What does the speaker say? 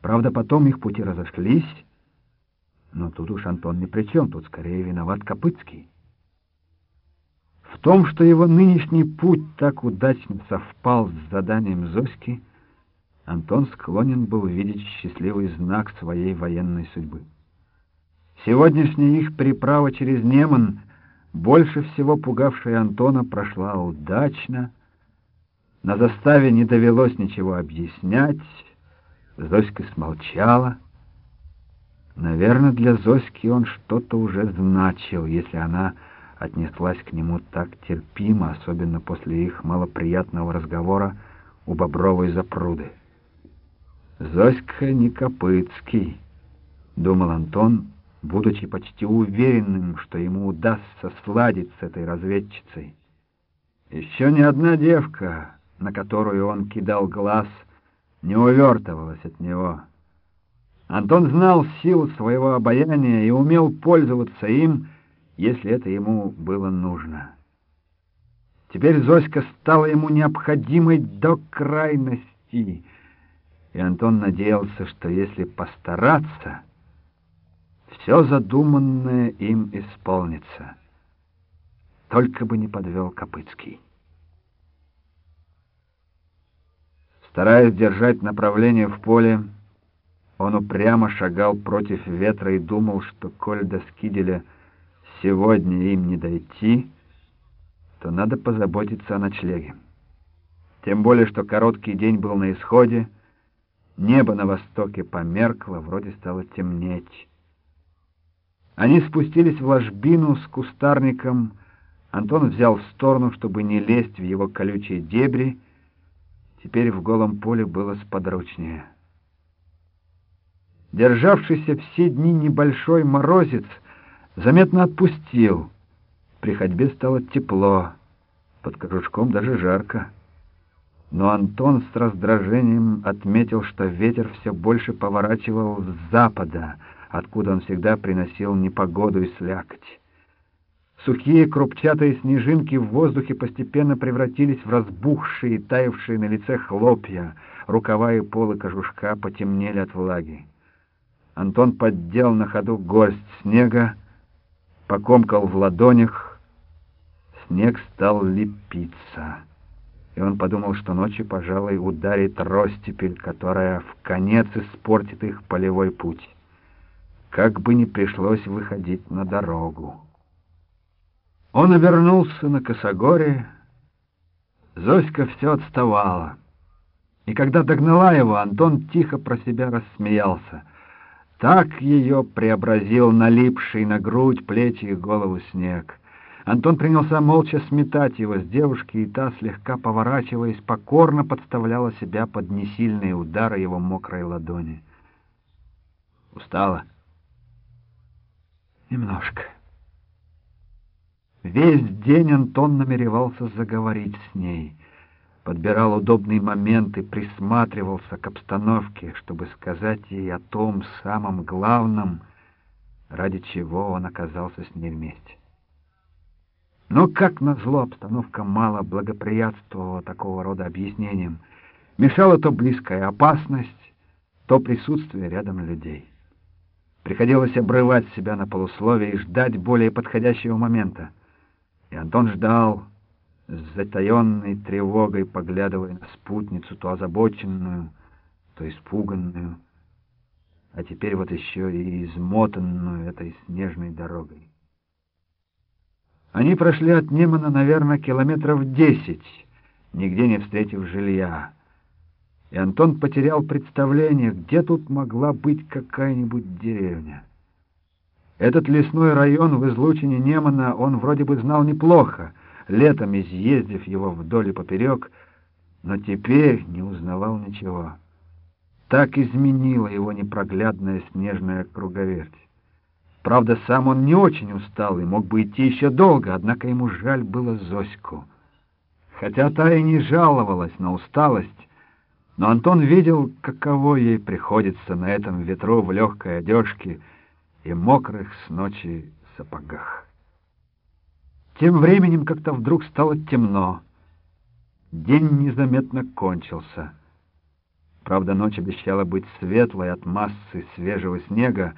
Правда, потом их пути разошлись, но тут уж Антон ни при чем, тут скорее виноват Копыцкий. В том, что его нынешний путь так удачно совпал с заданием Зоськи, Антон склонен был видеть счастливый знак своей военной судьбы. Сегодняшняя их переправа через Неман, больше всего пугавшая Антона, прошла удачно. На заставе не довелось ничего объяснять, Зоська смолчала. Наверное, для Зоськи он что-то уже значил, если она отнеслась к нему так терпимо, особенно после их малоприятного разговора у Бобровой запруды. «Зоська не Копыцкий», — думал Антон, будучи почти уверенным, что ему удастся сладить с этой разведчицей. Еще ни одна девка, на которую он кидал глаз, не увертывалась от него. Антон знал силу своего обаяния и умел пользоваться им, если это ему было нужно. Теперь Зоська стала ему необходимой до крайности, и Антон надеялся, что если постараться, все задуманное им исполнится. Только бы не подвел Копыцкий. Стараясь держать направление в поле, он упрямо шагал против ветра и думал, что коль до Скиделя сегодня им не дойти, то надо позаботиться о ночлеге. Тем более, что короткий день был на исходе, небо на востоке померкло, вроде стало темнеть. Они спустились в ложбину с кустарником. Антон взял в сторону, чтобы не лезть в его колючие дебри. Теперь в голом поле было сподручнее. Державшийся все дни небольшой морозец заметно отпустил. При ходьбе стало тепло, под кружком даже жарко. Но Антон с раздражением отметил, что ветер все больше поворачивал с запада, откуда он всегда приносил непогоду и слякоть. Сухие крупчатые снежинки в воздухе постепенно превратились в разбухшие, таявшие на лице хлопья, рукава и полы кожушка потемнели от влаги. Антон поддел на ходу горсть снега, покомкал в ладонях, снег стал лепиться и он подумал, что ночью, пожалуй, ударит ростепель, которая в конец испортит их полевой путь. Как бы ни пришлось выходить на дорогу. Он обернулся на косогоре. Зоська все отставала. И когда догнала его, Антон тихо про себя рассмеялся. Так ее преобразил налипший на грудь, плечи и голову снег. Антон принялся молча сметать его с девушки, и та, слегка поворачиваясь, покорно подставляла себя под несильные удары его мокрой ладони. Устала? Немножко. Весь день Антон намеревался заговорить с ней, подбирал удобные моменты, присматривался к обстановке, чтобы сказать ей о том самом главном, ради чего он оказался с ней вместе. Но, как назло, обстановка мало благоприятствовала такого рода объяснениям. Мешала то близкая опасность, то присутствие рядом людей. Приходилось обрывать себя на полусловие и ждать более подходящего момента. И Антон ждал, с затаенной тревогой поглядывая на спутницу, то озабоченную, то испуганную, а теперь вот еще и измотанную этой снежной дорогой. Они прошли от Немана, наверное, километров десять, нигде не встретив жилья. И Антон потерял представление, где тут могла быть какая-нибудь деревня. Этот лесной район в излучине Немана он вроде бы знал неплохо, летом изъездив его вдоль и поперек, но теперь не узнавал ничего. Так изменила его непроглядная снежная круговерть. Правда, сам он не очень устал и мог бы идти еще долго, однако ему жаль было Зоську. Хотя та и не жаловалась на усталость, но Антон видел, каково ей приходится на этом ветру в легкой одежке и мокрых с ночи сапогах. Тем временем как-то вдруг стало темно. День незаметно кончился. Правда, ночь обещала быть светлой от массы свежего снега,